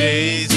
Thank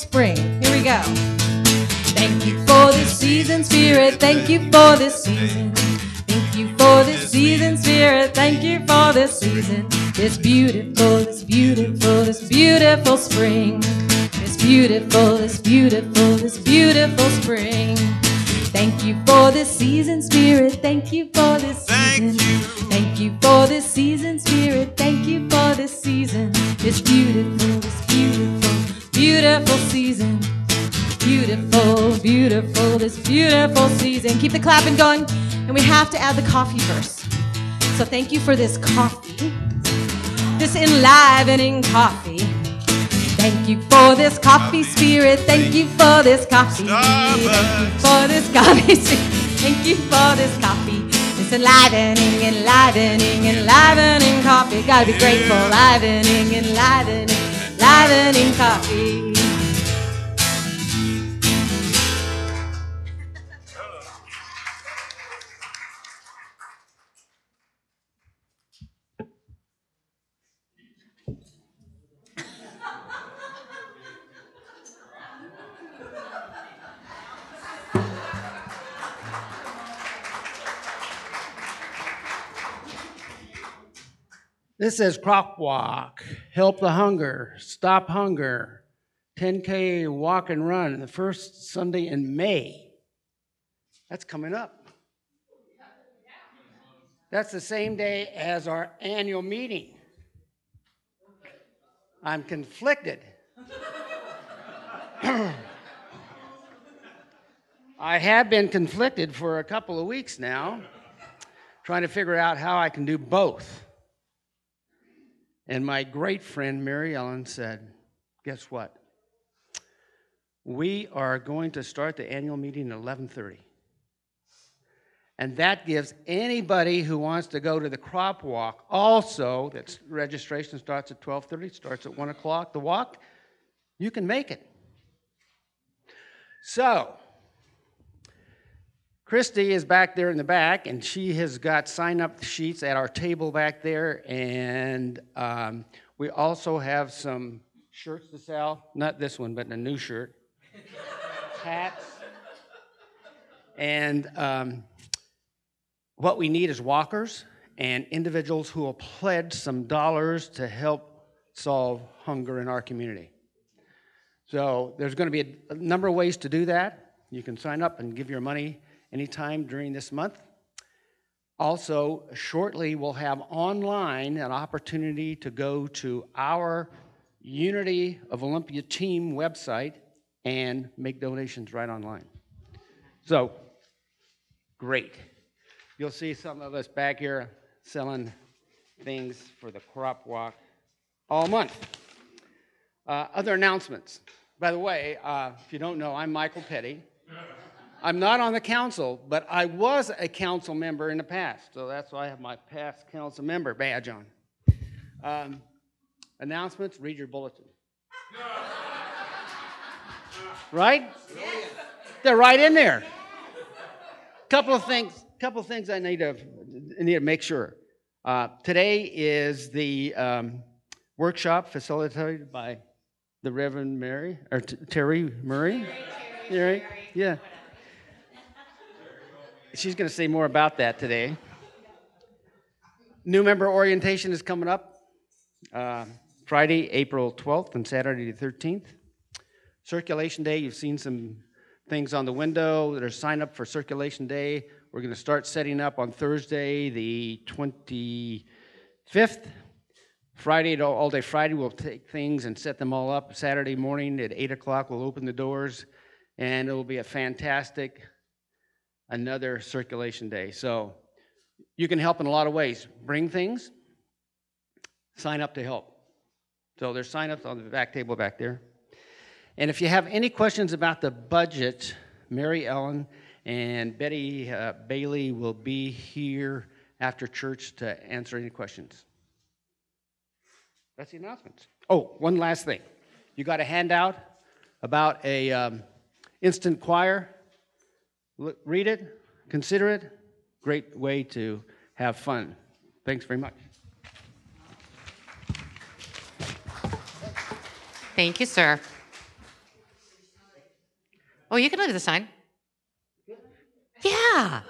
spring. Here we go. Thank you for this season, Spirit. Thank you for this season. Thank you for this season, Spirit. Thank you for this season. This beautiful, this beautiful, this beautiful spring. This beautiful, this beautiful, this beautiful spring. Thank you for this season, Spirit. Thank you for this Thank season. you. Thank you for this season, Spirit. Thank you for this season. This beautiful, Beautiful, beautiful, this beautiful season. Keep the clapping going. And we have to add the coffee verse. So thank you for this coffee, this enlivening coffee. Thank you for this coffee spirit. Thank you for this coffee. For this coffee. Thank you for this coffee. This enlivening, enlivening, enlivening coffee. Gotta be grateful. Enlivening, enlivening, enlivening coffee. This says crop walk, help the hunger, stop hunger, 10K walk and run, the first Sunday in May. That's coming up. That's the same day as our annual meeting. I'm conflicted. I have been conflicted for a couple of weeks now, trying to figure out how I can do both. And my great friend Mary Ellen said, Guess what? We are going to start the annual meeting at 11:30. And that gives anybody who wants to go to the crop walk also, that registration starts at 12:30, starts at 1 o'clock. The walk, you can make it. So, Christy is back there in the back, and she has got sign up sheets at our table back there. And um, we also have some shirts to sell. Not this one, but a new shirt. Hats. And um, what we need is walkers and individuals who will pledge some dollars to help solve hunger in our community. So there's going to be a, a number of ways to do that. You can sign up and give your money anytime during this month. Also, shortly we'll have online an opportunity to go to our Unity of Olympia team website and make donations right online. So, great. You'll see some of us back here selling things for the crop walk all month. Uh, other announcements. By the way, uh, if you don't know, I'm Michael Petty. I'm not on the council, but I was a council member in the past, so that's why I have my past council member badge on. Um, announcements, read your bulletin. Right? They're right in there. Couple of things, couple of things I need to, I need to make sure. Uh, today is the um, workshop facilitated by the Reverend Mary, or T- Terry Murray? Terry, yeah. She's going to say more about that today. New member orientation is coming up uh, Friday, April 12th, and Saturday, the 13th. Circulation Day, you've seen some things on the window. There's sign up for Circulation Day. We're going to start setting up on Thursday, the 25th. Friday, all all day Friday, we'll take things and set them all up. Saturday morning at 8 o'clock, we'll open the doors, and it will be a fantastic, another circulation day. So you can help in a lot of ways. Bring things, sign up to help. So there's sign ups on the back table back there. And if you have any questions about the budget, Mary Ellen and Betty uh, Bailey will be here after church to answer any questions. That's the announcements. Oh, one last thing. You got a handout about a um, instant choir. Look, read it, consider it. Great way to have fun. Thanks very much. Thank you, sir. Oh, you can leave the sign. Yeah.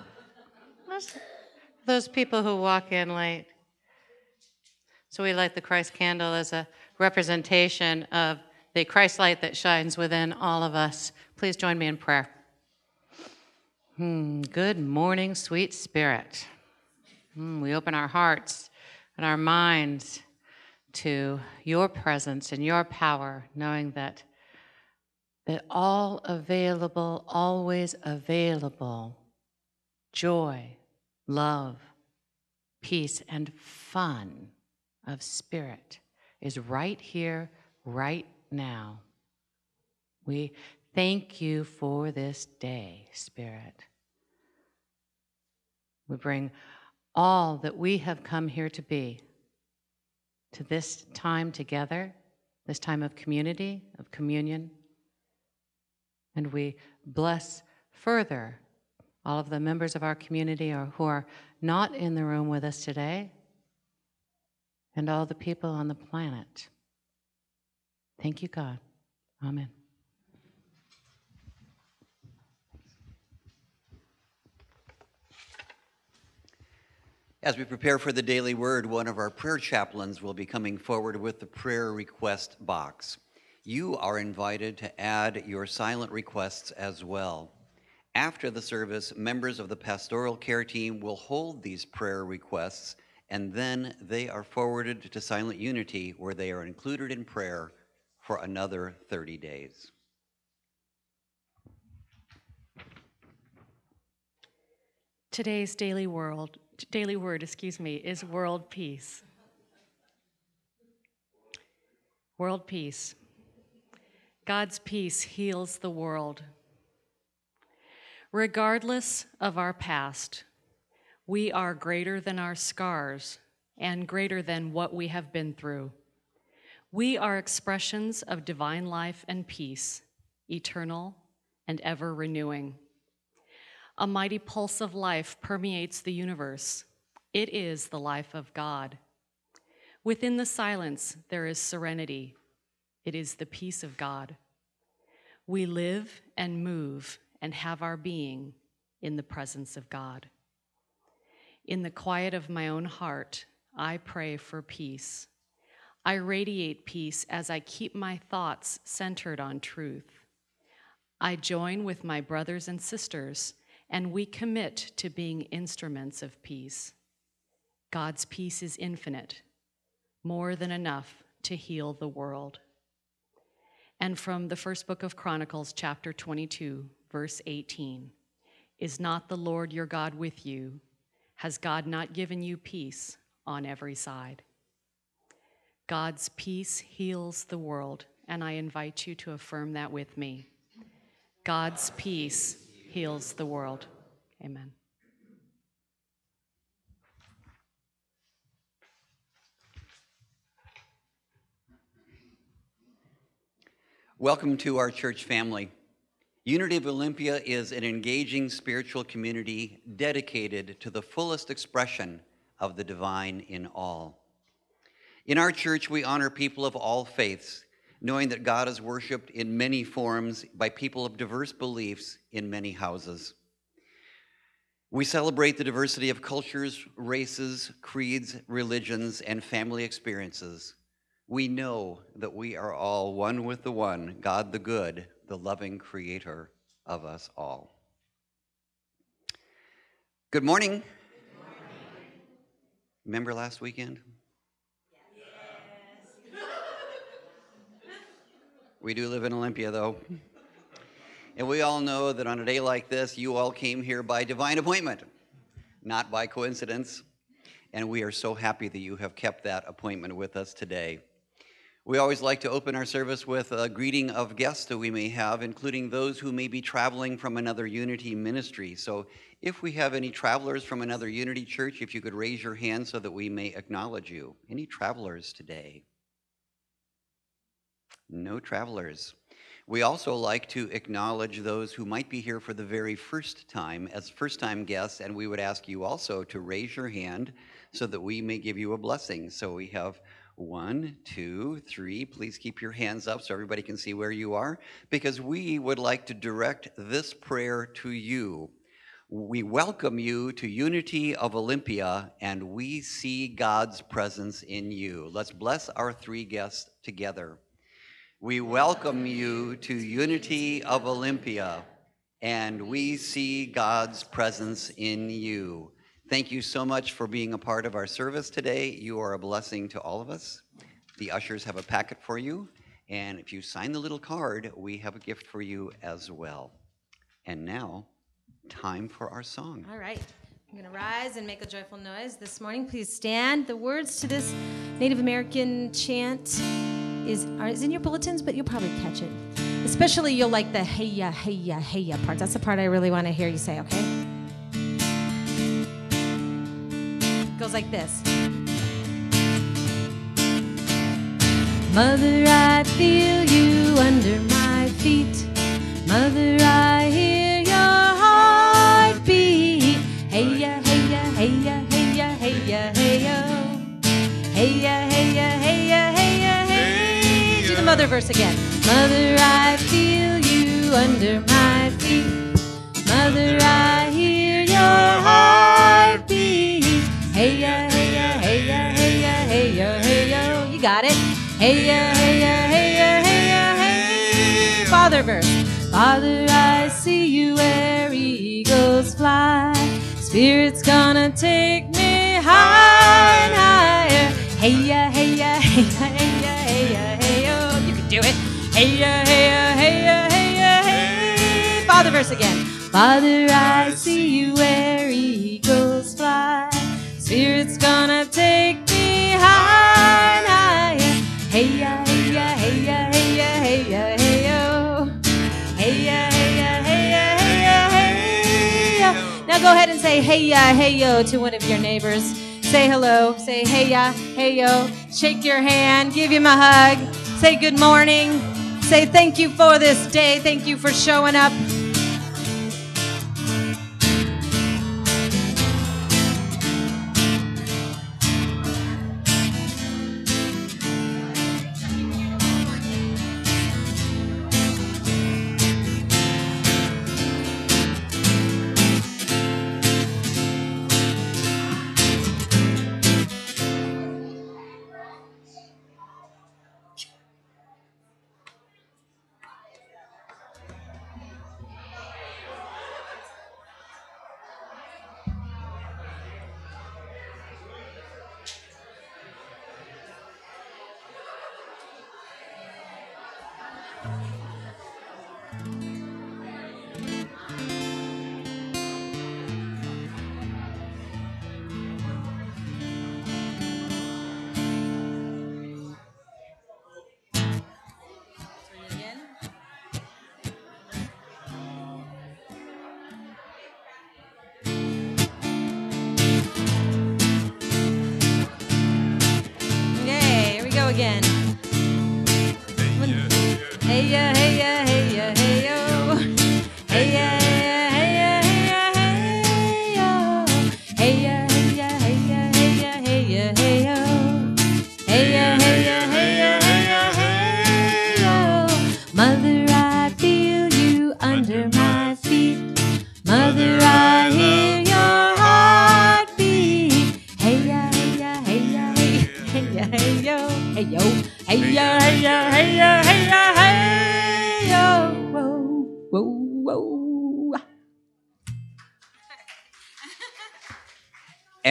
Those, people who walk in late. So we light the Christ candle as a representation of the Christ light that shines within all of us. Please join me in prayer. Hmm, good morning, sweet spirit. Hmm, we open our hearts and our minds to your presence and your power, knowing that that all available, always available joy, love, peace, and fun of spirit is right here, right now. We thank you for this day, Spirit. We bring all that we have come here to be to this time together, this time of community, of communion. And we bless further all of the members of our community or who are not in the room with us today and all the people on the planet. Thank you, God. Amen. As we prepare for the daily word, one of our prayer chaplains will be coming forward with the prayer request box. You are invited to add your silent requests as well. After the service, members of the pastoral care team will hold these prayer requests and then they are forwarded to Silent Unity where they are included in prayer for another 30 days. Today's daily world, daily word, excuse me, is world peace. World peace. God's peace heals the world. Regardless of our past, we are greater than our scars and greater than what we have been through. We are expressions of divine life and peace, eternal and ever renewing. A mighty pulse of life permeates the universe. It is the life of God. Within the silence, there is serenity. It is the peace of God. We live and move and have our being in the presence of God. In the quiet of my own heart, I pray for peace. I radiate peace as I keep my thoughts centered on truth. I join with my brothers and sisters, and we commit to being instruments of peace. God's peace is infinite, more than enough to heal the world. And from the first book of Chronicles, chapter 22, verse 18 Is not the Lord your God with you? Has God not given you peace on every side? God's peace heals the world, and I invite you to affirm that with me. God's peace heals the world. Amen. Welcome to our church family. Unity of Olympia is an engaging spiritual community dedicated to the fullest expression of the divine in all. In our church, we honor people of all faiths, knowing that God is worshiped in many forms by people of diverse beliefs in many houses. We celebrate the diversity of cultures, races, creeds, religions, and family experiences. We know that we are all one with the one, God the good, the loving creator of us all. Good morning. Remember last weekend? We do live in Olympia, though. And we all know that on a day like this, you all came here by divine appointment, not by coincidence. And we are so happy that you have kept that appointment with us today. We always like to open our service with a greeting of guests that we may have, including those who may be traveling from another Unity ministry. So if we have any travelers from another Unity church, if you could raise your hand so that we may acknowledge you. Any travelers today? No travelers. We also like to acknowledge those who might be here for the very first time as first time guests, and we would ask you also to raise your hand so that we may give you a blessing. So we have one, two, three. Please keep your hands up so everybody can see where you are, because we would like to direct this prayer to you. We welcome you to Unity of Olympia, and we see God's presence in you. Let's bless our three guests together. We welcome you to Unity of Olympia, and we see God's presence in you. Thank you so much for being a part of our service today. You are a blessing to all of us. The ushers have a packet for you, and if you sign the little card, we have a gift for you as well. And now, time for our song. All right. I'm going to rise and make a joyful noise this morning. Please stand. The words to this Native American chant is, is in your bulletins, but you'll probably catch it. Especially, you'll like the hey ya, hey ya, hey ya part. That's the part I really want to hear you say, okay? Goes like this Mother, I feel you under my feet. Mother, I verse again. Mother, I feel you under my feet. Mother, I hear your heartbeat. Hey ya, hey ya, hey ya, hey ya, hey ya, hey yo. You got it. Hey ya, hey ya, hey ya, hey ya, hey. Father verse. Father, I see you where eagles fly. Spirit's gonna take me high and higher. Hey ya, hey ya, hey ya, Hey hey hey hey hey. Father verse again. Father, I see you where eagles fly. Spirit's gonna take me high higher. Hey hey hey hey hey hey. Hey hey hey ya, hey ya, hey. Now go ahead and say hey ya, hey yo to one of your neighbors. Say hello. Say hey ya, hey yo. Shake your hand. Give him a hug. Say good morning. Say thank you for this day. Thank you for showing up.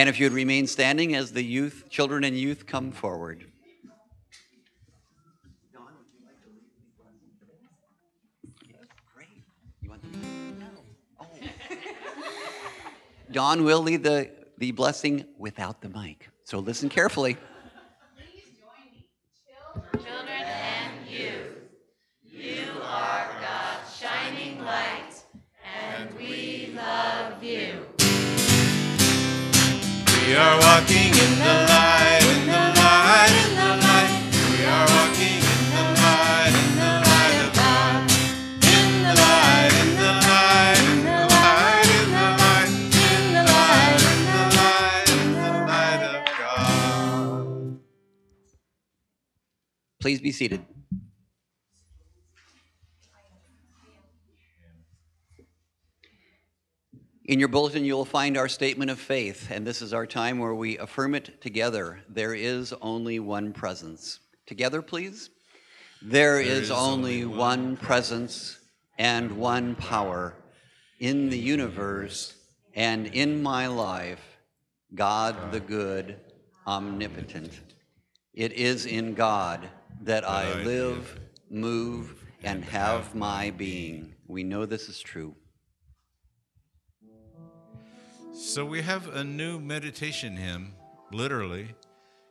And if you'd remain standing as the youth, children and youth come forward. Don, would you like to leave the? Great. You want them? Oh. Don will lead the, the blessing without the mic. So listen carefully. Please join me. Children, Children and youth, you are God's shining light, and we are walking in the light, in the light, in the light. We are walking in the light, in the light of God. In the light, in the light, in the light, in the light, in the light, in the light, in the light of God. Please be seated. In your bulletin, you'll find our statement of faith, and this is our time where we affirm it together. There is only one presence. Together, please. there is, is only one one presence and one power in the universe and in my life, God the good, omnipotent. It is in God that I live, move, and have my being. We know this is true. So we have a new meditation hymn, literally.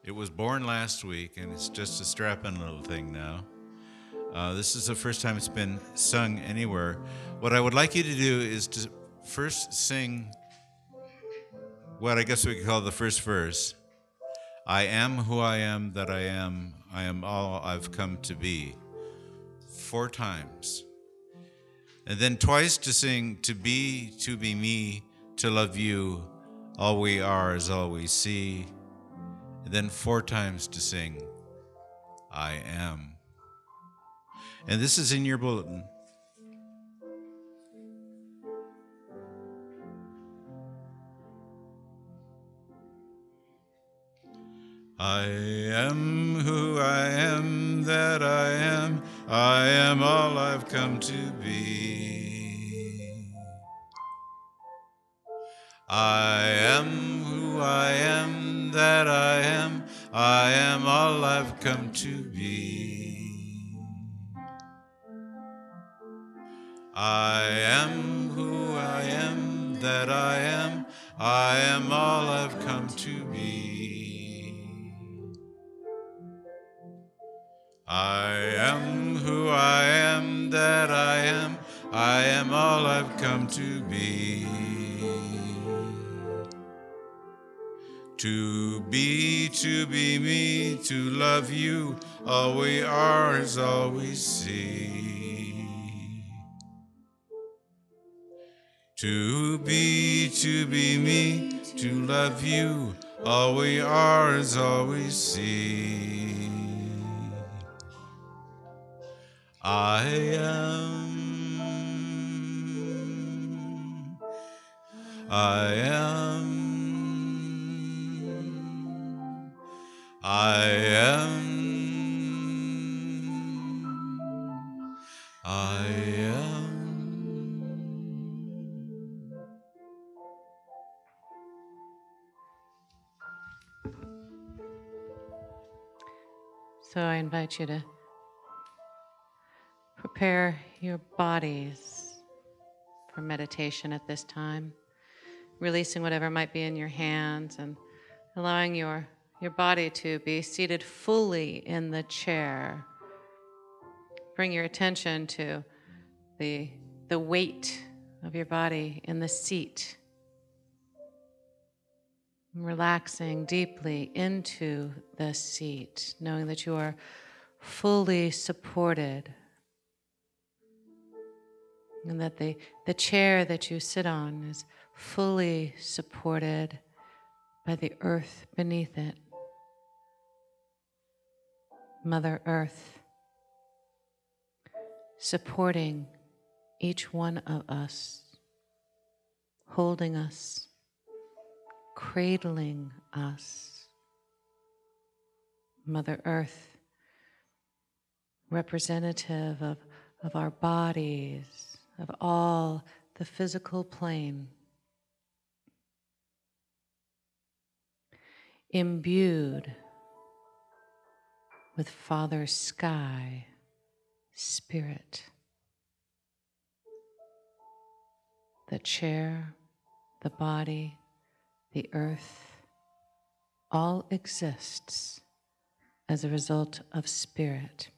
It was born last week, and it's just a strapping little thing now. Uh, this is the first time it's been sung anywhere. What I would like you to do is to first sing what I guess we could call the first verse I am who I am that I am, I am all I've come to be. Four times. And then twice to sing to be, to be me, to love you, all we are is all we see. And then four times to sing, I am. And this is in your bulletin. I am who I am that I am. I am all I've come to be. I am who I am that I am. I am all I've come to be. I am who I am that I am. I am all I've come to be. I am who I am that I am. I am all I've come to be. To be, to be me, to love you, all we are is all we see. To be, to be me, to love you, all we are is all we see. I am. I am. I am. I am. So I invite you to prepare your bodies for meditation at this time, releasing whatever might be in your hands and allowing your, your body to be seated fully in the chair. Bring your attention to the, the weight of your body in the seat. Relaxing deeply into the seat, knowing that you are fully supported and that the, the chair that you sit on is fully supported by the earth beneath it. Mother Earth, supporting each one of us, holding us, cradling us. Mother Earth, representative of, of our bodies, of all the physical plane. Imbued with Father Sky, Spirit. The chair, the body, the earth, all exists as a result of spirit.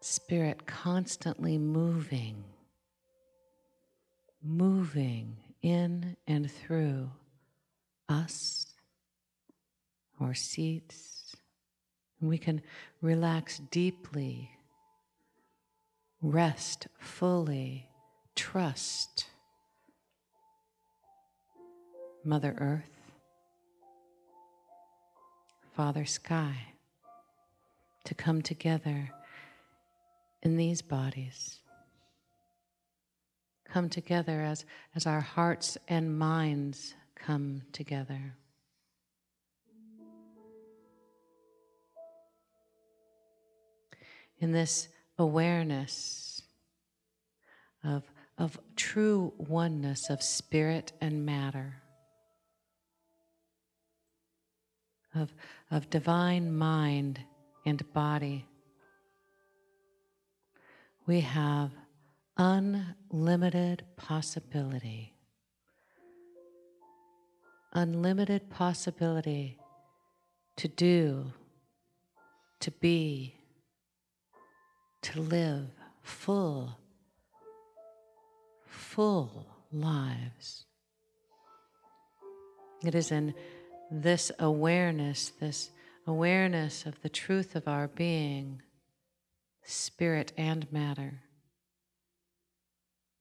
Spirit constantly moving, moving in and through us, our seats. And we can relax deeply, rest fully, trust Mother Earth, Father Sky to come together in these bodies. Come together as, as our hearts and minds come together. In this awareness of, of true oneness of spirit and matter, of, of divine mind and body we have unlimited possibility. Unlimited possibility to do, to be, to live full, full lives. It is in this awareness, this awareness of the truth of our being spirit and matter.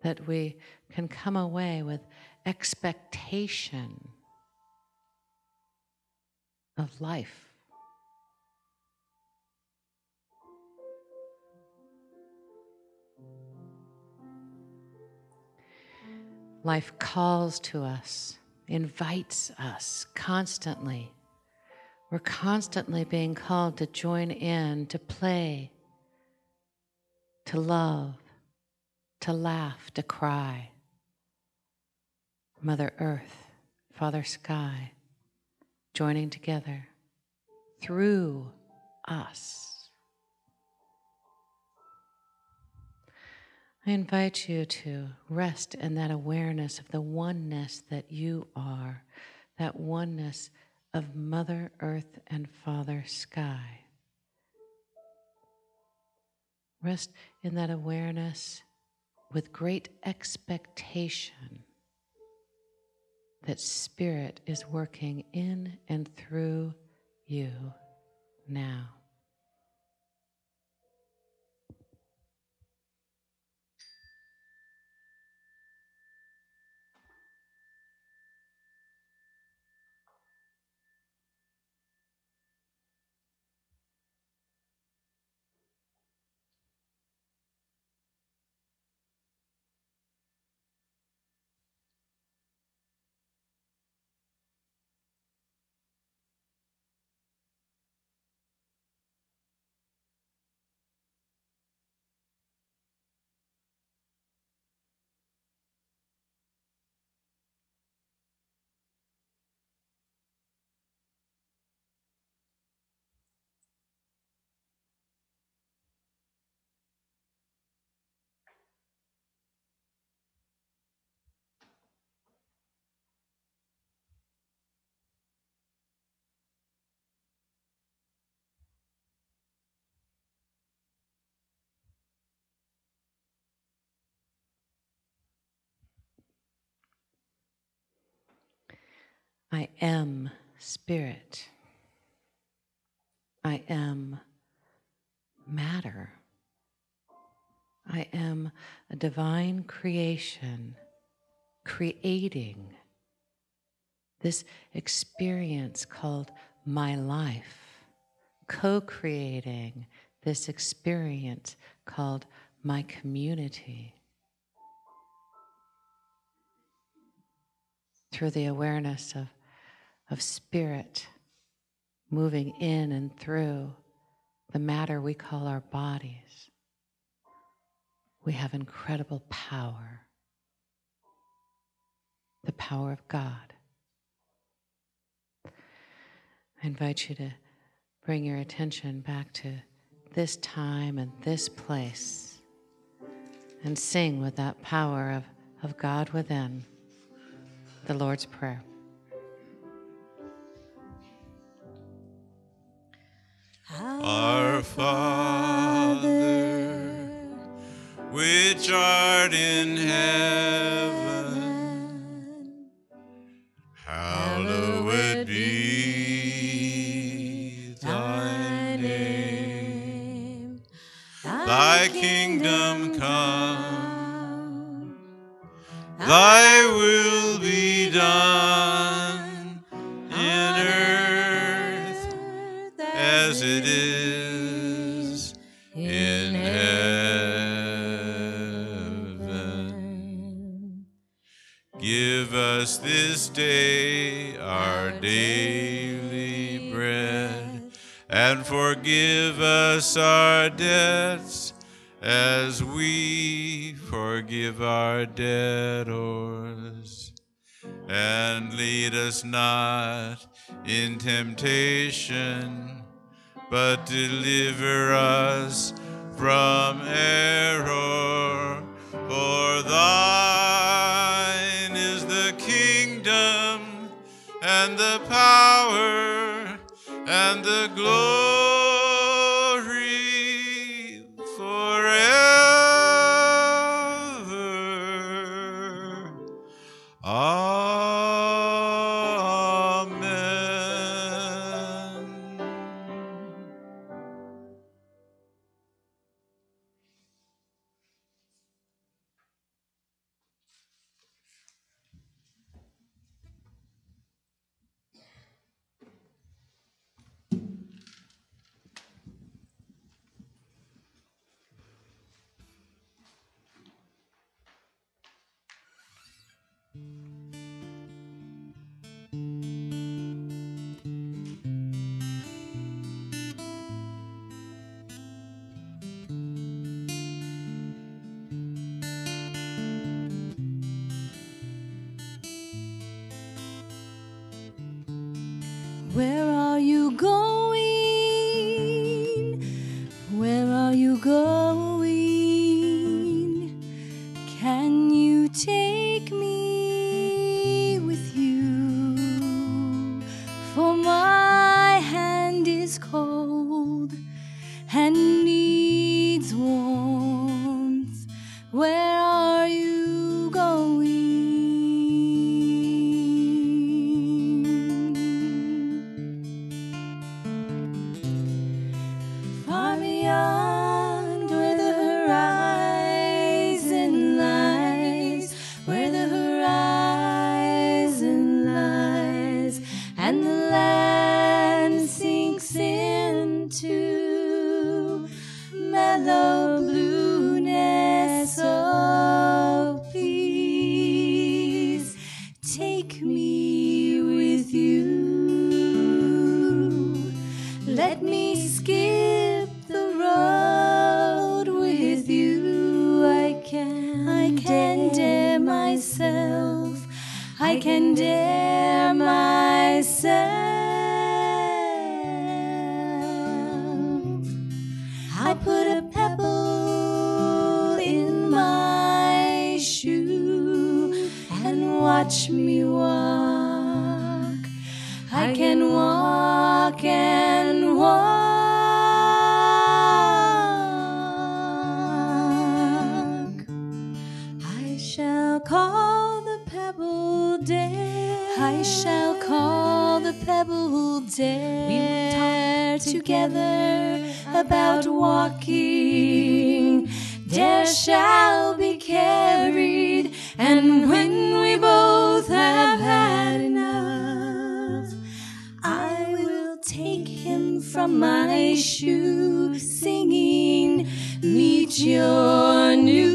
That we can come away with expectation of life. Life calls to us, invites us constantly. We're constantly being called to join in, to play, to love, to laugh, to cry. Mother Earth, Father Sky, joining together through us. I invite you to rest in that awareness of the oneness that you are, that oneness of Mother Earth and Father Sky. Rest in that awareness with great expectation that Spirit is working in and through you now. I am spirit. I am matter. I am a divine creation creating this experience called my life, co creating this experience called my community. Through the awareness of, of spirit moving in and through the matter we call our bodies, we have incredible power the power of God. I invite you to bring your attention back to this time and this place and sing with that power of, of God within the Lord's Prayer. Our Father, which art in heaven, hallowed be thy name. Thy kingdom come, thy forgive us our debts as we forgive our debtors. And lead us not in temptation, but deliver us from error. For thine is the kingdom and the power and the glory I shall call the pebble day. I shall call dare together about walking, dare shall be carried, and when we both have had enough, I will take him from my shoe, singing, Meet your new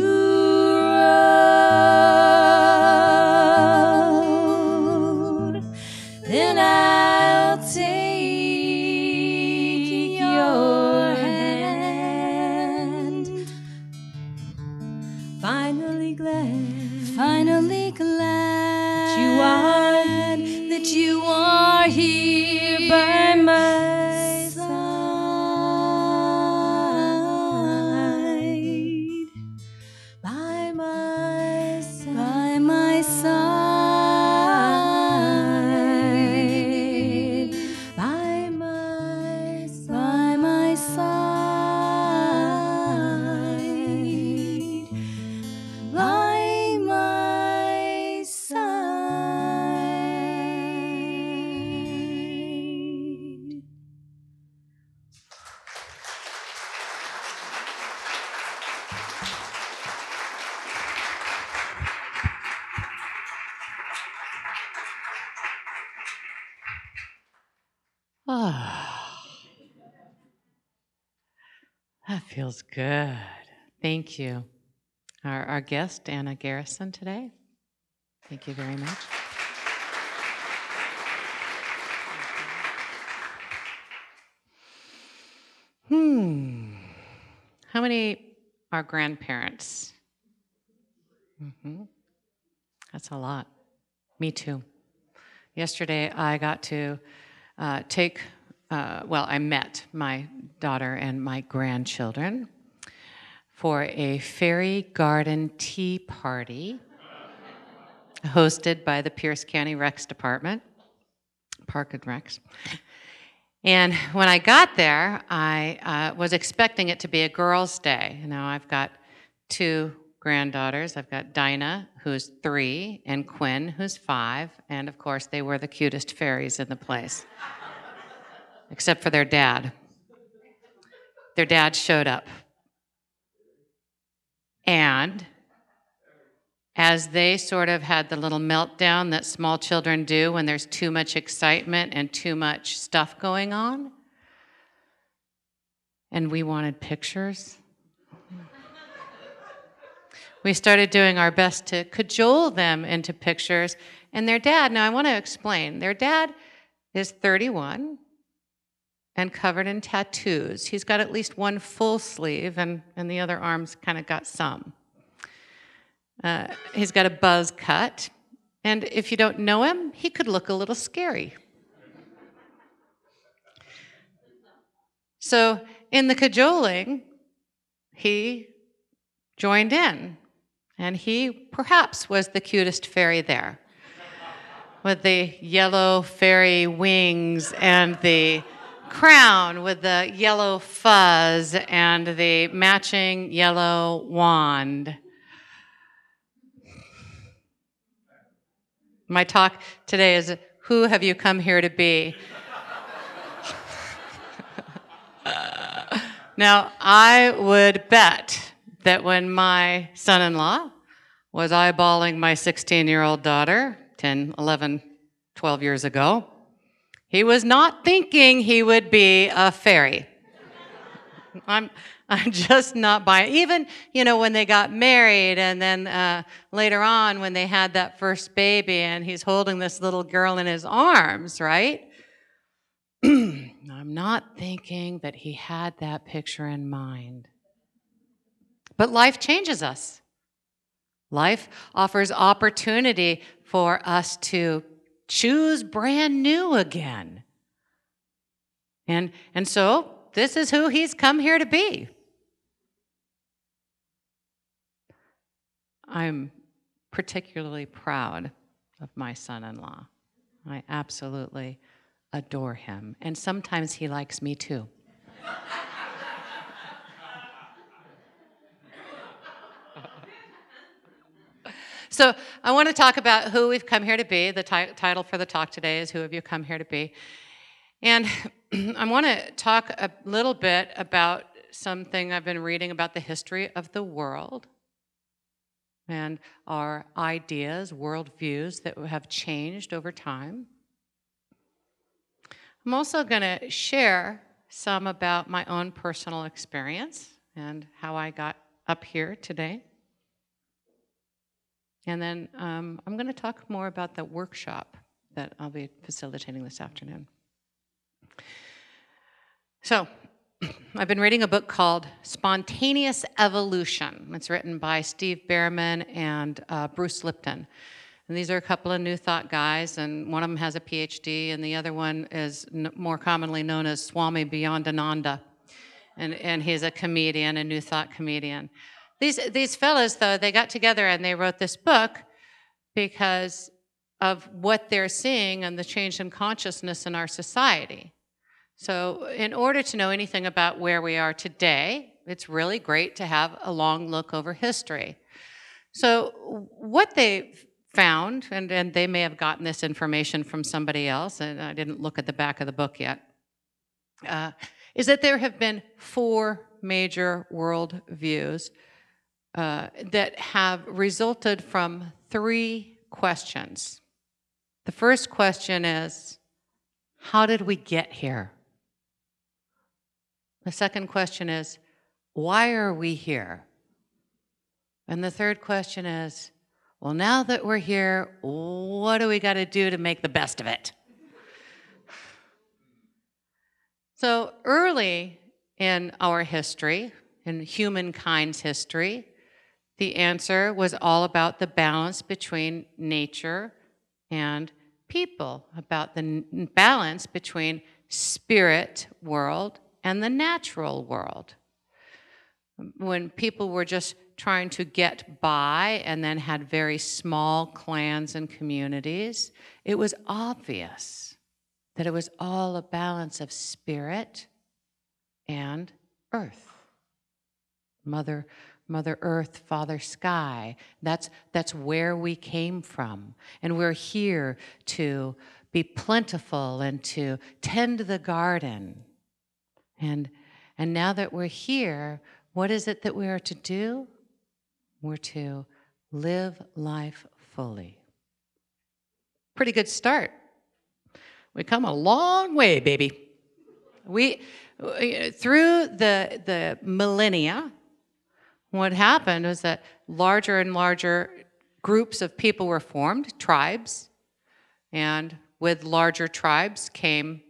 feels good. Thank you. Our, our guest, Anna Garrison, today. Thank you very much. Hmm. How many are grandparents? hmm That's a lot. Me too. Yesterday, I got to uh, take, uh, well, I met my daughter and my grandchildren for a fairy garden tea party hosted by the Pierce County Recs Department, Park and Recs. And when I got there, I uh, was expecting it to be a girls' day. Now, I've got two granddaughters. I've got Dinah, who's three, and Quinn, who's five. And of course, they were the cutest fairies in the place, except for their dad. Their dad showed up. And as they sort of had the little meltdown that small children do when there's too much excitement and too much stuff going on, and we wanted pictures. We started doing our best to cajole them into pictures. And their dad, now I want to explain, their dad is 31 and covered in tattoos. He's got at least one full sleeve, and, and the other arm's kind of got some. Uh, he's got a buzz cut, and if you don't know him, he could look a little scary. So, in the cajoling, he joined in, and he perhaps was the cutest fairy there with the yellow fairy wings and the crown with the yellow fuzz and the matching yellow wand. My talk today is Who have you come here to be? now, I would bet that when my son in law was eyeballing my 16 year old daughter 10, 11, 12 years ago, he was not thinking he would be a fairy. I'm, I'm just not buying. Even, you know, when they got married, and then uh, later on when they had that first baby, and he's holding this little girl in his arms, right? I'm not thinking that he had that picture in mind. But life changes us. Life offers opportunity for us to choose brand new again. And, and so, this is who he's come here to be. I'm particularly proud of my son in law. I absolutely adore him. And sometimes he likes me too. So, I want to talk about who we've come here to be. The ti- title for the talk today is Who Have You Come Here to Be? And I want to talk a little bit about something I've been reading about the history of the world and our ideas, worldviews that have changed over time. I'm also going to share some about my own personal experience and how I got up here today. And then um, I'm going to talk more about the workshop that I'll be facilitating this afternoon. So, I've been reading a book called Spontaneous Evolution. It's written by Steve Bhaerman and uh, Bruce Lipton. And these are a couple of New Thought guys, and one of them has a PhD, and the other one is n- more commonly known as Swami Beyondananda. And, and he's a comedian, a New Thought comedian. These, these fellows, though, they got together and they wrote this book because of what they're seeing and the change in consciousness in our society. So, in order to know anything about where we are today, it's really great to have a long look over history. So, what they found, and, and they may have gotten this information from somebody else, and I didn't look at the back of the book yet, uh, is that there have been four major world views uh, that have resulted from three questions. The first question is How did we get here? The second question is, why are we here? And the third question is, well, now that we're here, what do we got to do to make the best of it? So, early in our history, in humankind's history, the answer was all about the balance between nature and people, about the balance between spirit world and the natural world. When people were just trying to get by and then had very small clans and communities, it was obvious that it was all a balance of spirit and earth. Mother, Mother Earth, Father Sky. That's, that's where we came from. And we're here to be plentiful and to tend the garden. And, and now that we're here, what is it that we are to do? We're to live life fully. Pretty good start. We come a long way, baby. We, uh, through the, the millennia, what happened was that larger and larger groups of people were formed, tribes, and with larger tribes came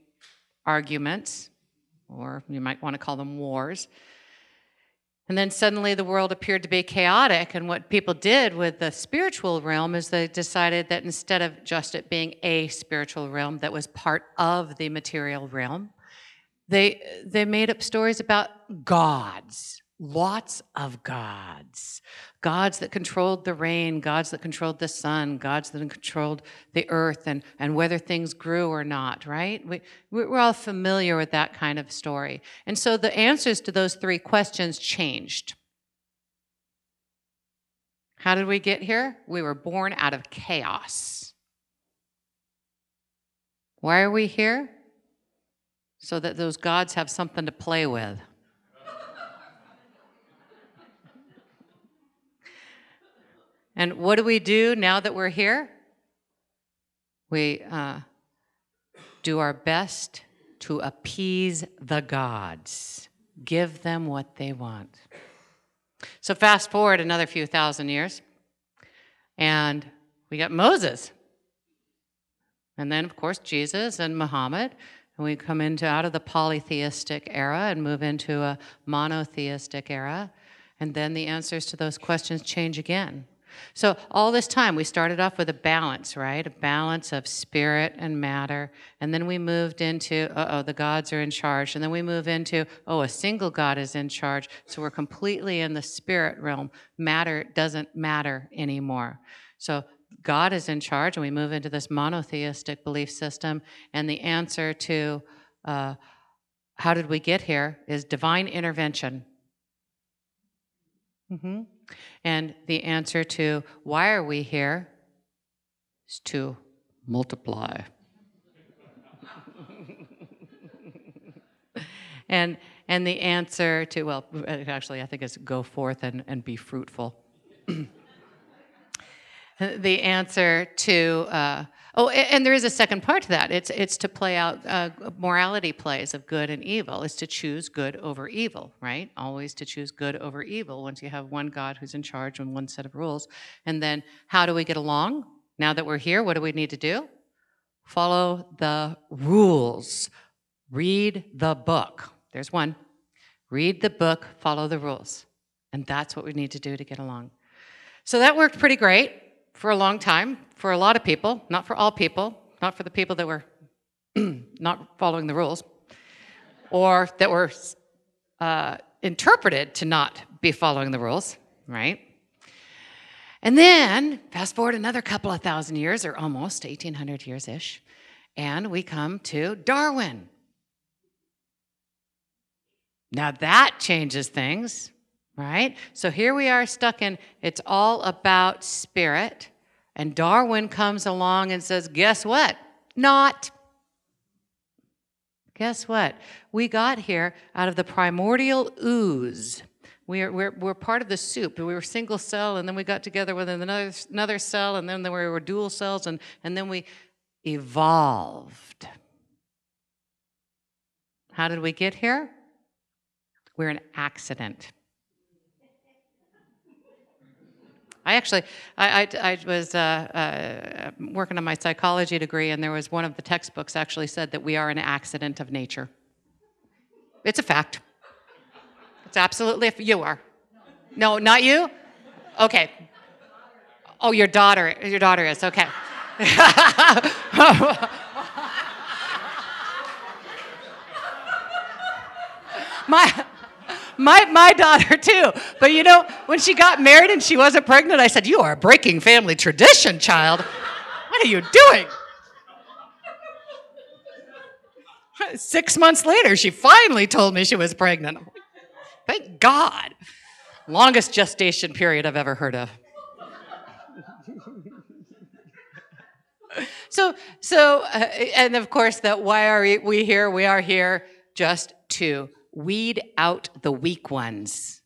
arguments, or you might want to call them wars. And then suddenly the world appeared to be chaotic. And what people did with the spiritual realm is they decided that instead of just it being a spiritual realm that was part of the material realm, they, they made up stories about gods lots of gods. Gods that controlled the rain gods that controlled the sun gods that controlled the earth and, and whether things grew or not right? We, we're all familiar with that kind of story. And so the answers to those three questions changed. How did we get here? We were born out of chaos. Why are we here? So that those gods have something to play with And what do we do now that we're here? We uh, do our best to appease the gods, give them what they want. So, fast forward another few thousand years, and we got Moses. And then, of course, Jesus and Muhammad. And we come into out of the polytheistic era and move into a monotheistic era. And then the answers to those questions change again. So, all this time, we started off with a balance, right? A balance of spirit and matter. And then we moved into, oh, the gods are in charge. And then we move into, oh, a single God is in charge. So, we're completely in the spirit realm. Matter doesn't matter anymore. So, God is in charge, and we move into this monotheistic belief system. And the answer to uh, how did we get here is divine intervention. Mm-hmm. And the answer to why are we here is to multiply. and and the answer to well, actually, I think it's go forth and, and be fruitful. the answer to uh, oh and there is a second part to that. It's it's to play out uh, morality plays of good and evil. It's to choose good over evil right? Always to choose good over evil. Once you have one god who's in charge and one set of rules and then how do we get along? Now that we're here what do we need to do? Follow the rules. Read the book. There's one. Read the book follow the rules. And that's what we need to do to get along. So that worked pretty great for a long time for a lot of people, not for all people, not for the people that were not following the rules, or that were uh, interpreted to not be following the rules, right? And then, fast forward another couple of thousand years, or almost 1800 years ish, and we come to Darwin. Now that changes things right? So here we are stuck in it's all about spirit. And Darwin comes along and says, Guess what? Not. Guess what? We got here out of the primordial ooze. We're, we're, we're part of the soup. We were single cell, and then we got together with another, another cell, and then we were dual cells, and, and then we evolved. How did we get here? We're an accident. I actually, I, I, I was uh, uh, working on my psychology degree, and there was one of the textbooks actually said that we are an accident of nature. It's a fact. It's absolutely, if you are. No, not you? Okay. Oh, your daughter, your daughter is, okay. my, my, my daughter too. But you know, when she got married and she wasn't pregnant, I said, You are breaking family tradition, child. What are you doing? Six months later, she finally told me she was pregnant. Thank God. Longest gestation period I've ever heard of. so, so, uh, and of course, that why are we here? We are here just to weed out the weak ones,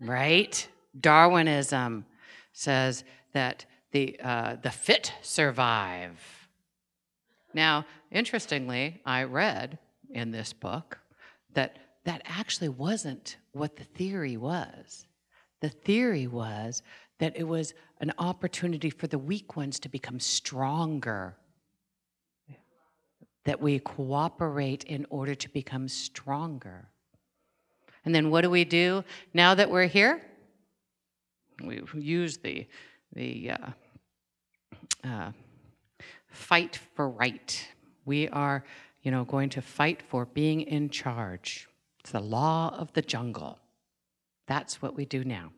right? Darwinism says that the, uh, the fit survive. Now, interestingly, I read in this book that that actually wasn't what the theory was. The theory was that it was an opportunity for the weak ones to become stronger that we cooperate in order to become stronger. And then what do we do now that we're here? We use the, the uh, uh, fight for right. We are, you know, going to fight for being in charge. It's the law of the jungle. That's what we do now.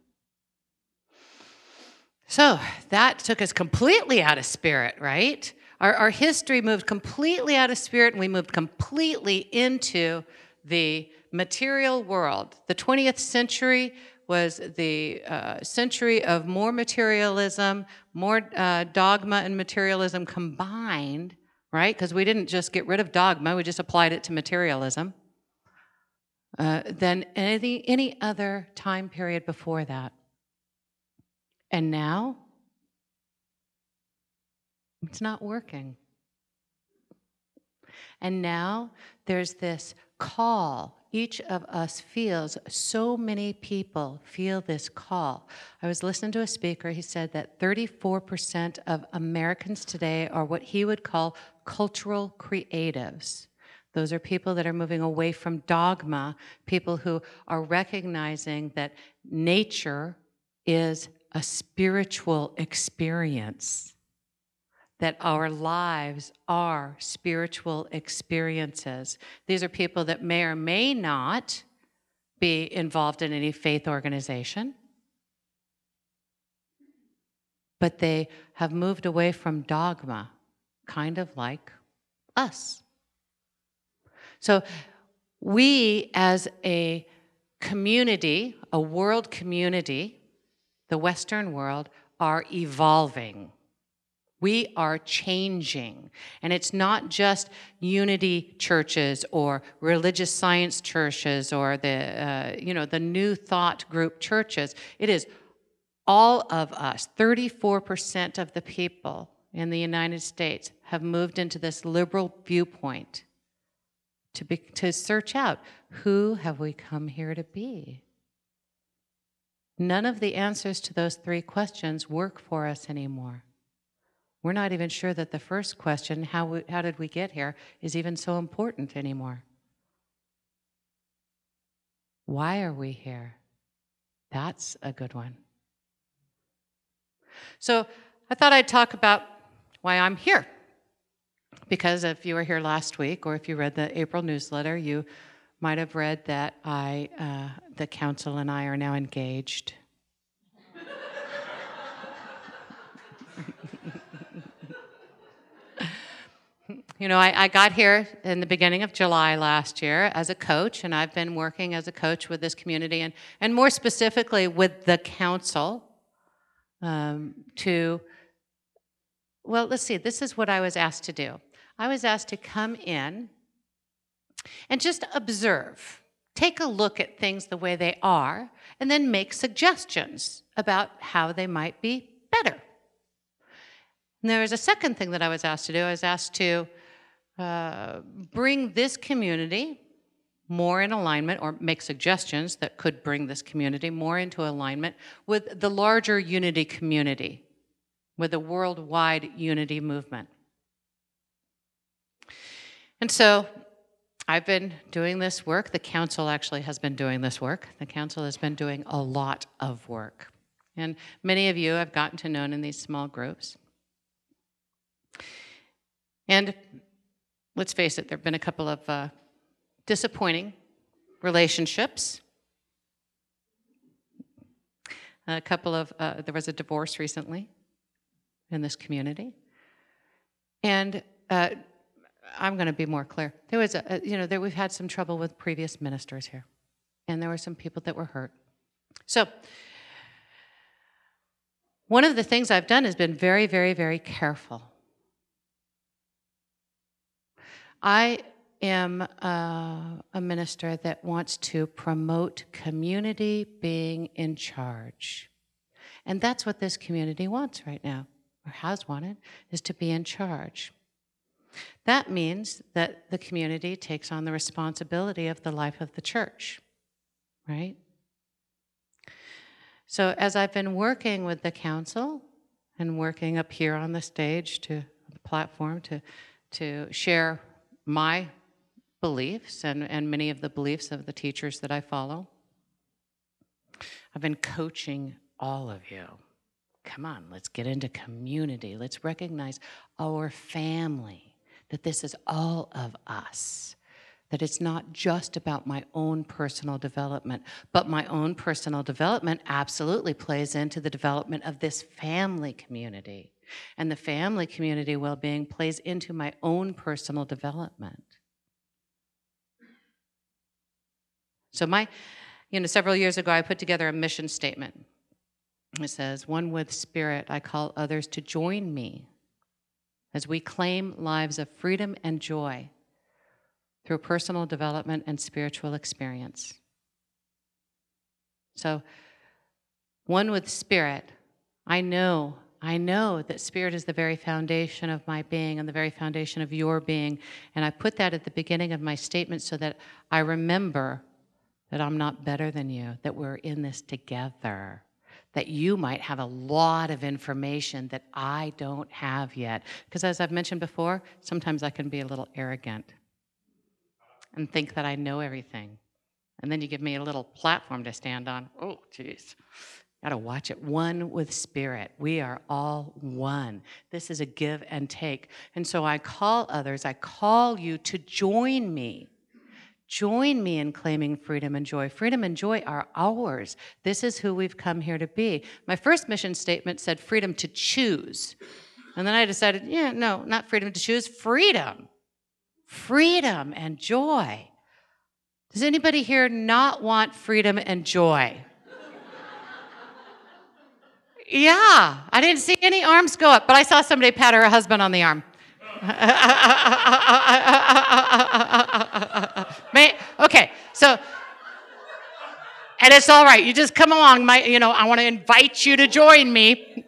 So that took us completely out of spirit, right? Our, our history moved completely out of spirit and we moved completely into the material world. The 20th century was the uh, century of more materialism, more uh, dogma and materialism combined, right? Because we didn't just get rid of dogma, we just applied it to materialism, uh, than any, any other time period before that. And now, it's not working. And now there's this call. Each of us feels, so many people feel this call. I was listening to a speaker, he said that 34% of Americans today are what he would call cultural creatives. Those are people that are moving away from dogma, people who are recognizing that nature is a spiritual experience that our lives are spiritual experiences. These are people that may or may not be involved in any faith organization, but they have moved away from dogma, kind of like us. So, we as a community, a world community, the Western world, are evolving We are changing. And it's not just unity churches or religious science churches or the, uh, you know, the new thought group churches. It is all of us, 34% of the people in the United States have moved into this liberal viewpoint to, be, to search out who have we come here to be? None of the answers to those three questions work for us anymore. We're not even sure that the first question, how, we, how did we get here, is even so important anymore. Why are we here? That's a good one. So I thought I'd talk about why I'm here. Because if you were here last week or if you read the April newsletter, you might have read that I, uh, the council and I are now engaged. you know, I, I, got here in the beginning of July last year as a coach, and I've been working as a coach with this community and, and more specifically with the council um, to, well, let's see, this is what I was asked to do. I was asked to come in and just observe, take a look at things the way they are, and then make suggestions about how they might be better. And there was a second thing that I was asked to do. I was asked to uh, bring this community more in alignment or make suggestions that could bring this community more into alignment with the larger unity community, with the worldwide unity movement. And so I've been doing this work. The council actually has been doing this work. The council has been doing a lot of work. And many of you have gotten to know in these small groups. And let's face it, there have been a couple of uh, disappointing relationships. A couple of, uh, there was a divorce recently in this community. And uh, I'm going to be more clear. There was, a, a you know, there, we've had some trouble with previous ministers here, and there were some people that were hurt. So, one of the things I've done has been very, very, very careful. I am uh, a minister that wants to promote community being in charge. And that's what this community wants right now, or has wanted, is to be in charge. That means that the community takes on the responsibility of the life of the church, right? So, as I've been working with the council and working up here on the stage to the platform to, to share my beliefs and, and many of the beliefs of the teachers that I follow, I've been coaching all of you. Come on, let's get into community. Let's recognize our family that this is all of us. That it's not just about my own personal development, but my own personal development absolutely plays into the development of this family community. And the family community well being plays into my own personal development. So, my, you know, several years ago, I put together a mission statement. It says, One with spirit, I call others to join me as we claim lives of freedom and joy through personal development and spiritual experience. So, one with spirit, I know, I know that spirit is the very foundation of my being and the very foundation of your being. And I put that at the beginning of my statement so that I remember that I'm not better than you, that we're in this together that you might have a lot of information that I don't have yet. Because as I've mentioned before, sometimes I can be a little arrogant and think that I know everything. And then you give me a little platform to stand on. Oh, geez. Got to watch it. One with spirit. We are all one. This is a give and take. And so I call others, I call you to join me Join me in claiming freedom and joy. Freedom and joy are ours. This is who we've come here to be. My first mission statement said freedom to choose. And then I decided, yeah, no, not freedom to choose, freedom. Freedom and joy. Does anybody here not want freedom and joy? Yeah, I didn't see any arms go up, but I saw somebody pat her husband on the arm. Okay, so, and it's all right. You just come along. My, you know, I want to invite you to join me.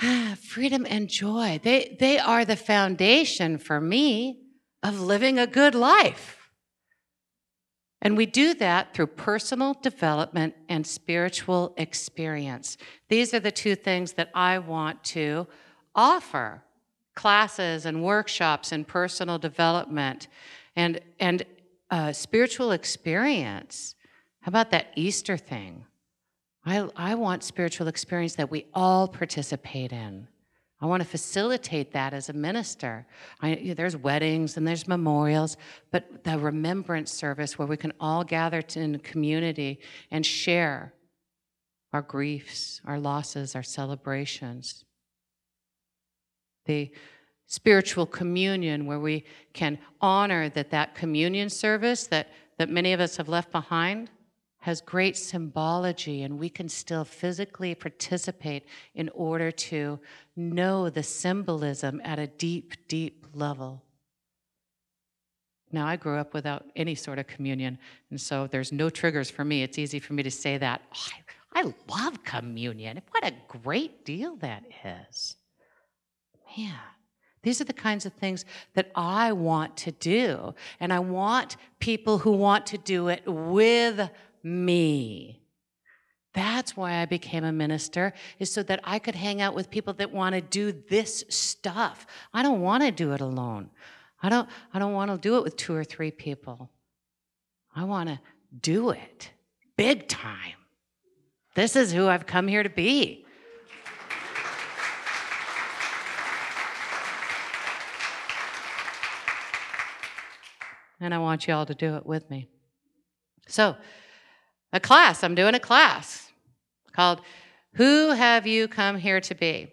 Freedom and joy. They, they are the foundation for me of living a good life. And we do that through personal development and spiritual experience. These are the two things that I want to offer classes and workshops and personal development and, and uh, spiritual experience. How about that Easter thing? I, I want spiritual experience that we all participate in. I want to facilitate that as a minister. I, there's weddings and there's memorials, but the remembrance service where we can all gather in community and share our griefs, our losses, our celebrations. The spiritual communion where we can honor that that communion service that, that many of us have left behind has great symbology, and we can still physically participate in order to know the symbolism at a deep, deep level. Now, I grew up without any sort of communion, and so there's no triggers for me. It's easy for me to say that. Oh, I, I love communion. What a great deal that is. Man. These are the kinds of things that I want to do. And I want people who want to do it with me. That's why I became a minister, is so that I could hang out with people that want to do this stuff. I don't want to do it alone. I don't, I don't want to do it with two or three people. I want to do it big time. This is who I've come here to be. And I want you all to do it with me. So, a class. I'm doing a class called Who Have You Come Here to Be?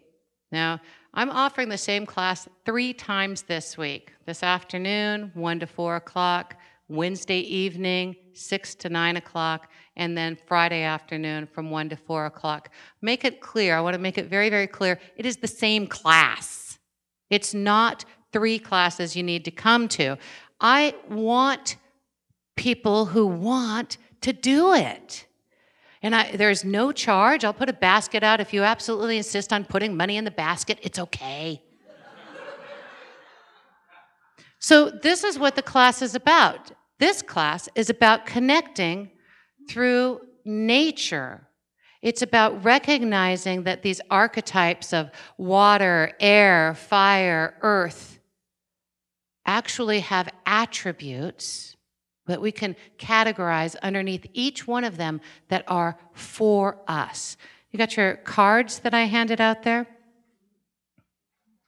Now, I'm offering the same class three times this week this afternoon, 1 to 4 o'clock, Wednesday evening, 6 to 9 o'clock, and then Friday afternoon from 1 to 4 o'clock. Make it clear, I want to make it very, very clear it is the same class. It's not three classes you need to come to. I want people who want to do it. And I, there's no charge. I'll put a basket out. If you absolutely insist on putting money in the basket, it's okay. so, this is what the class is about. This class is about connecting through nature. It's about recognizing that these archetypes of water, air, fire, earth actually have attributes that we can categorize underneath each one of them that are for us. You got your cards that I handed out there?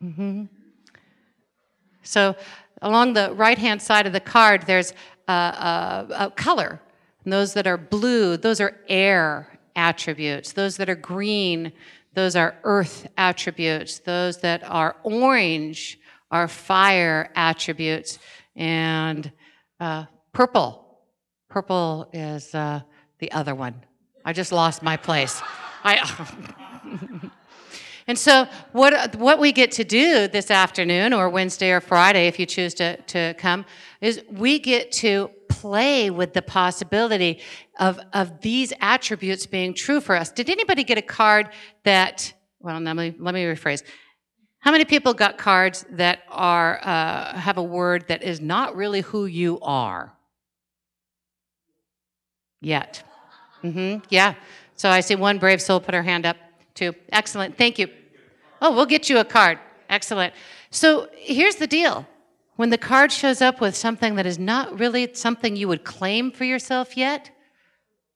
Mm-hmm. So, along the right hand side of the card, there's a, a, a color. And those that are blue, those are air attributes. Those that are green, those are earth attributes. Those that are orange are fire attributes. And uh, Purple. Purple is uh, the other one. I just lost my place. I. and so, what what we get to do this afternoon, or Wednesday or Friday, if you choose to to come, is we get to play with the possibility of of these attributes being true for us. Did anybody get a card that? Well, let me let me rephrase. How many people got cards that are uh, have a word that is not really who you are? Yet. Mm-hmm. Yeah. So I see one brave soul put her hand up too. Excellent. Thank you. Oh, we'll get you a card. Excellent. So here's the deal. When the card shows up with something that is not really something you would claim for yourself yet,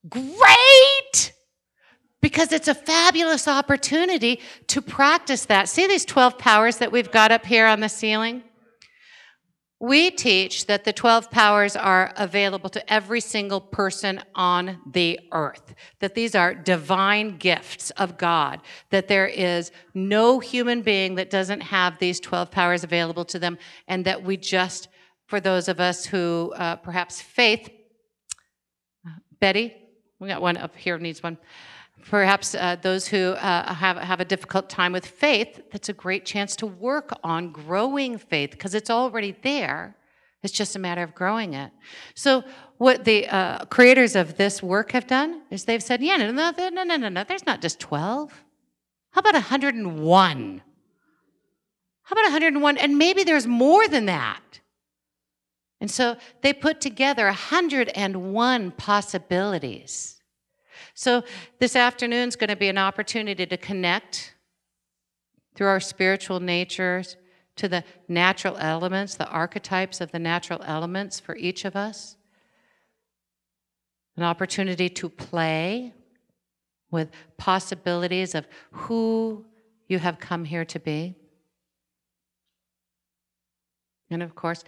great! Because it's a fabulous opportunity to practice that. See these 12 powers that we've got up here on the ceiling? We teach that the 12 powers are available to every single person on the earth, that these are divine gifts of God, that there is no human being that doesn't have these 12 powers available to them, and that we just, for those of us who uh, perhaps faith, Betty, we got one up here needs one. Perhaps uh, those who uh, have, have a difficult time with faith, that's a great chance to work on growing faith because it's already there. It's just a matter of growing it. So, what the uh, creators of this work have done is they've said, yeah, no, no, no, no, no, no, there's not just 12. How about 101? How about 101? And maybe there's more than that. And so they put together 101 possibilities. So this afternoon is going to be an opportunity to connect through our spiritual natures to the natural elements, the archetypes of the natural elements for each of us. An opportunity to play with possibilities of who you have come here to be. And of course,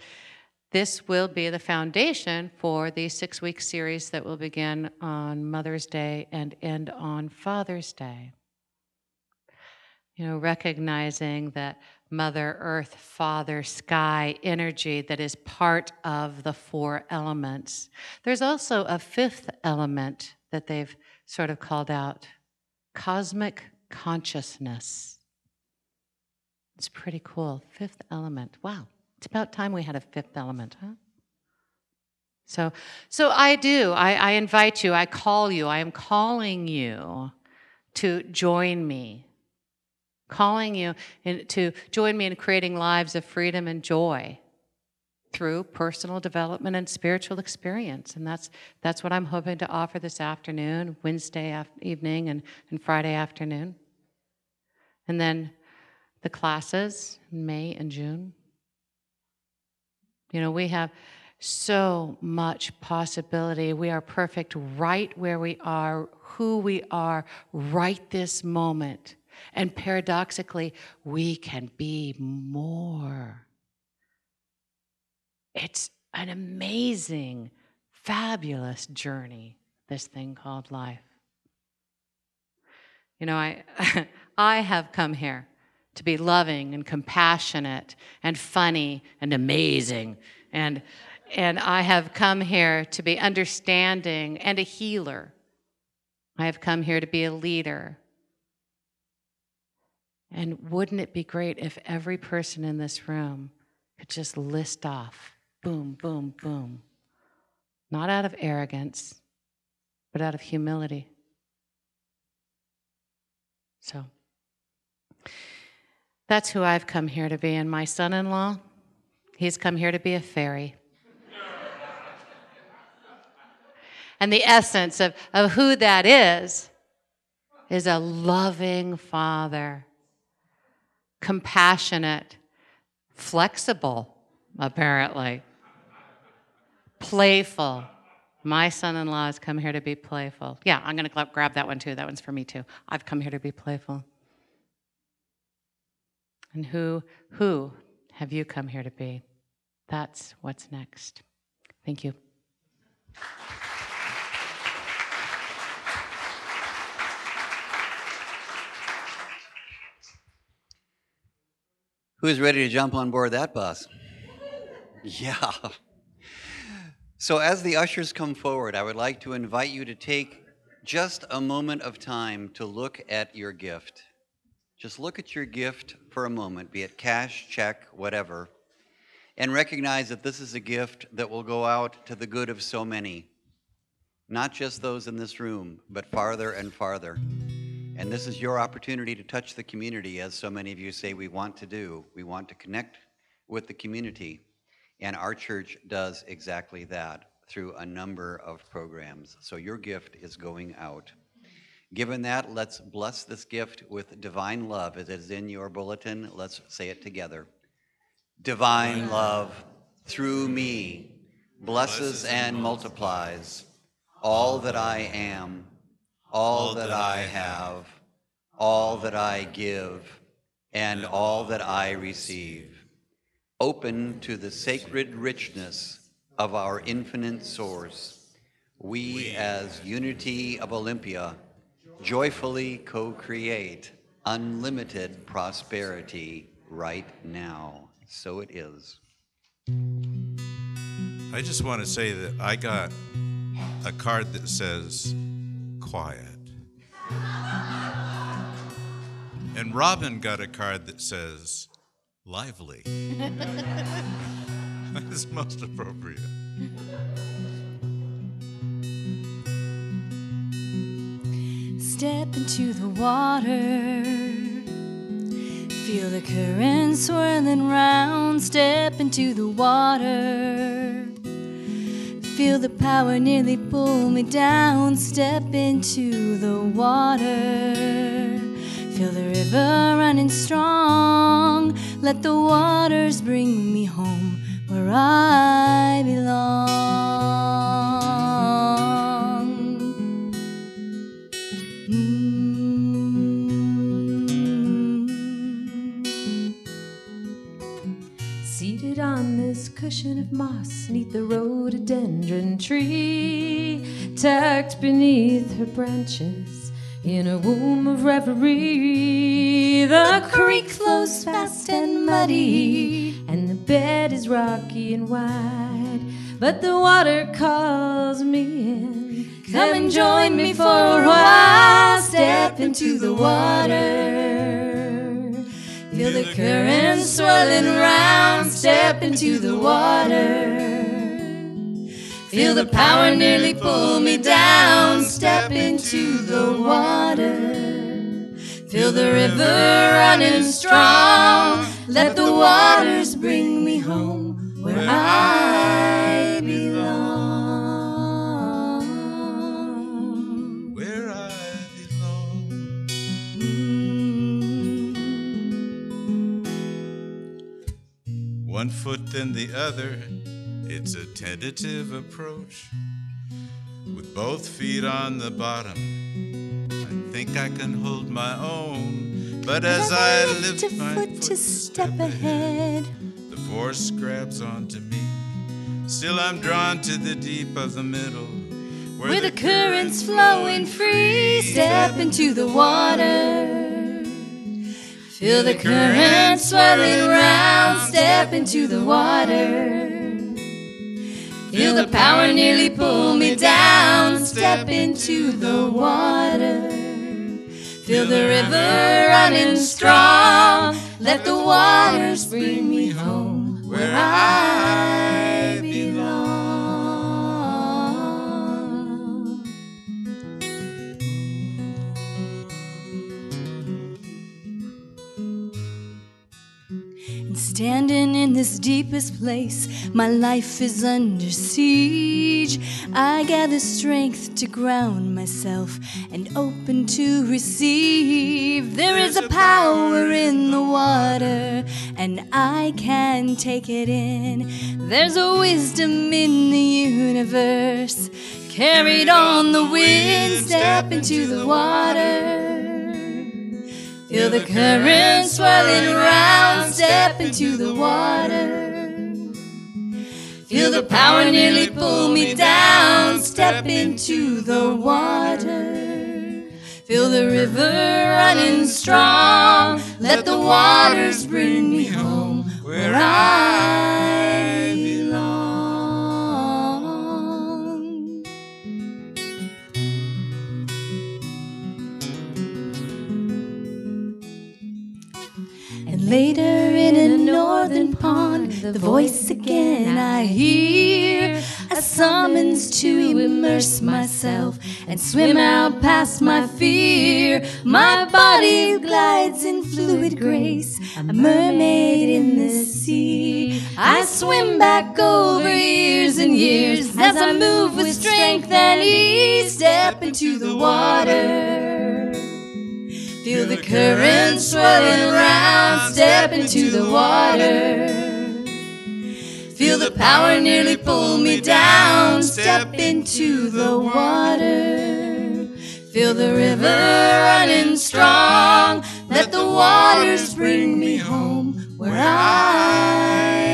this will be the foundation for the six week series that will begin on Mother's Day and end on Father's Day. You know, recognizing that Mother Earth, Father, Sky energy that is part of the four elements. There's also a fifth element that they've sort of called out cosmic consciousness. It's pretty cool. Fifth element. Wow. It's about time we had a fifth element, huh? So, so I do. I, I invite you. I call you. I am calling you to join me. Calling you in, to join me in creating lives of freedom and joy through personal development and spiritual experience. And that's, that's what I'm hoping to offer this afternoon, Wednesday evening, and, and Friday afternoon. And then the classes in May and June. You know, we have so much possibility. We are perfect right where we are, who we are, right this moment. And paradoxically, we can be more. It's an amazing, fabulous journey, this thing called life. You know, I, I have come here to be loving and compassionate and funny and amazing. And, and I have come here to be understanding and a healer. I have come here to be a leader. And wouldn't it be great if every person in this room could just list off boom, boom, boom? Not out of arrogance, but out of humility. So. That's who I've come here to be. And my son in law, he's come here to be a fairy. and the essence of, of who that is is a loving father, compassionate, flexible, apparently, playful. My son in law has come here to be playful. Yeah, I'm going to grab that one too. That one's for me too. I've come here to be playful. And who, who have you come here to be? That's what's next. Thank you. Who's ready to jump on board that bus? Yeah. So, as the ushers come forward, I would like to invite you to take just a moment of time to look at your gift. Just look at your gift for a moment, be it cash, check, whatever, and recognize that this is a gift that will go out to the good of so many. Not just those in this room, but farther and farther. And this is your opportunity to touch the community, as so many of you say we want to do. We want to connect with the community. And our church does exactly that through a number of programs. So your gift is going out. Given that, let's bless this gift with divine love as it is in your bulletin. Let's say it together. Divine love through me blesses and multiplies all that I am, all that I have, all that I give, and all that I receive. Open to the sacred richness of our infinite source, we as unity of Olympia joyfully co create unlimited prosperity right now. So it is. I just want to say that I got a card that says quiet. And Robin got a card that says, lively. That's most appropriate. Step into the water. Feel the current swirling round. Step into the water. Feel the power nearly pull me down. Step into the water. Feel the river running strong. Let the waters bring me home where I belong. Moss neath the rhododendron tree, tucked beneath her branches in a womb of reverie. The creek flows fast and muddy, and the bed is rocky and wide. But the water calls me in. Come and join me for a while. Step into the water. Feel the current swirling round. Step into the water. Feel the power nearly pull me down. Step into the water. Feel the river running strong. Let the waters bring me home where I One foot then the other, it's a tentative approach. With both feet on the bottom, I think I can hold my own. But as I lift a my foot to step ahead. the force grabs onto me. Still, I'm drawn to the deep of the middle, Where the current's flowing free, step into the water. Feel the current swirling round, step into the water. Feel the power nearly pull me down, step into the water. Feel the river running strong, let the waters bring me home where I standing in this deepest place, my life is under siege. I gather strength to ground myself and open to receive. There is a power in the water, and I can take it in. There's a wisdom in the universe, carried on the wind. Step into the water. Feel the current swirling round, step into the water. Feel the power nearly pull me down, step into the water. Feel the river running strong, let the waters bring me home where I later in a northern pond, the voice again I hear a summons to immerse myself and swim out past my fear. My body glides in fluid grace, a mermaid in the sea. I swim back over years and years as I move with strength and ease. Step into the water. Feel the current swirling round, step into the water. Feel the power nearly pull me down, step into the water. Feel the river running strong, let the waters bring me home where I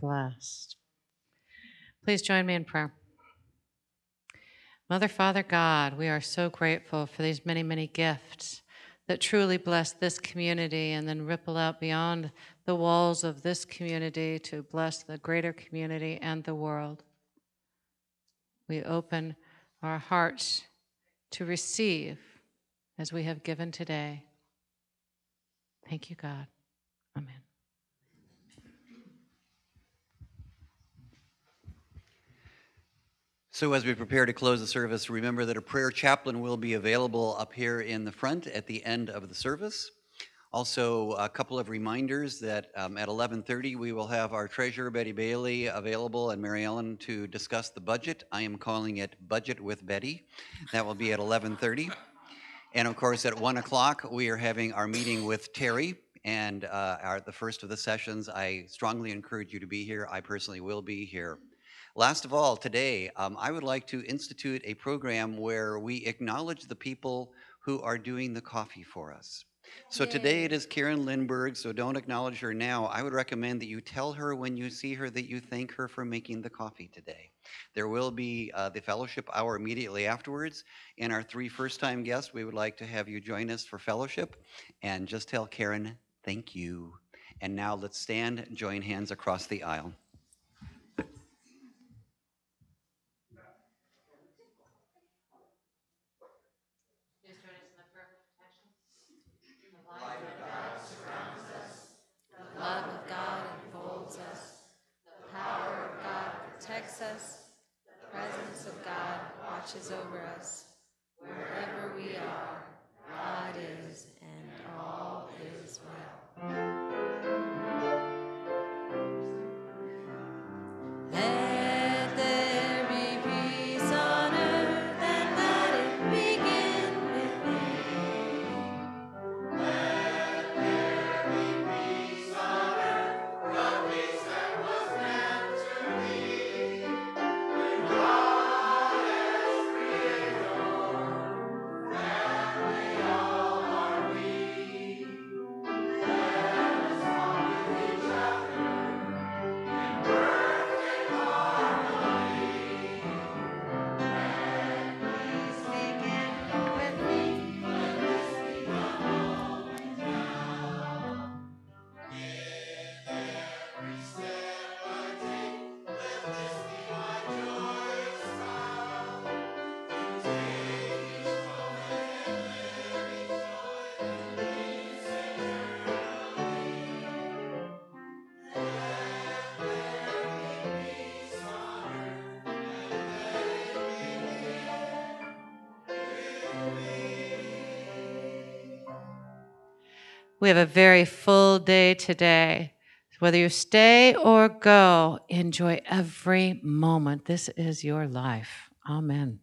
blessed. Please join me in prayer. Mother, Father, God, we are so grateful for these many, many gifts that truly bless this community and then ripple out beyond the walls of this community to bless the greater community and the world. We open our hearts to receive as we have given today. Thank you, God. Amen. So, as we prepare to close the service, remember that a prayer chaplain will be available up here in the front at the end of the service. Also, a couple of reminders that um, at 11:30 we will have our treasurer Betty Bailey available and Mary Ellen to discuss the budget. I am calling it Budget with Betty. That will be at 11:30. And of course, at one o'clock we are having our meeting with Terry and uh, our, the first of the sessions. I strongly encourage you to be here. I personally will be here. Last of all, today, um, I would like to institute a program where we acknowledge the people who are doing the coffee for us. So today it is Karen Lindberg, so don't acknowledge her now. I would recommend that you tell her when you see her that you thank her for making the coffee today. There will be uh, the fellowship hour immediately afterwards. And our three first time guests, we would like to have you join us for fellowship. And just tell Karen, thank you. And now let's stand, and join hands across the aisle. love of God enfolds us. The power of God protects us. The presence of God watches over us. We have a very full day today. Whether you stay or go, enjoy every moment. This is your life. Amen.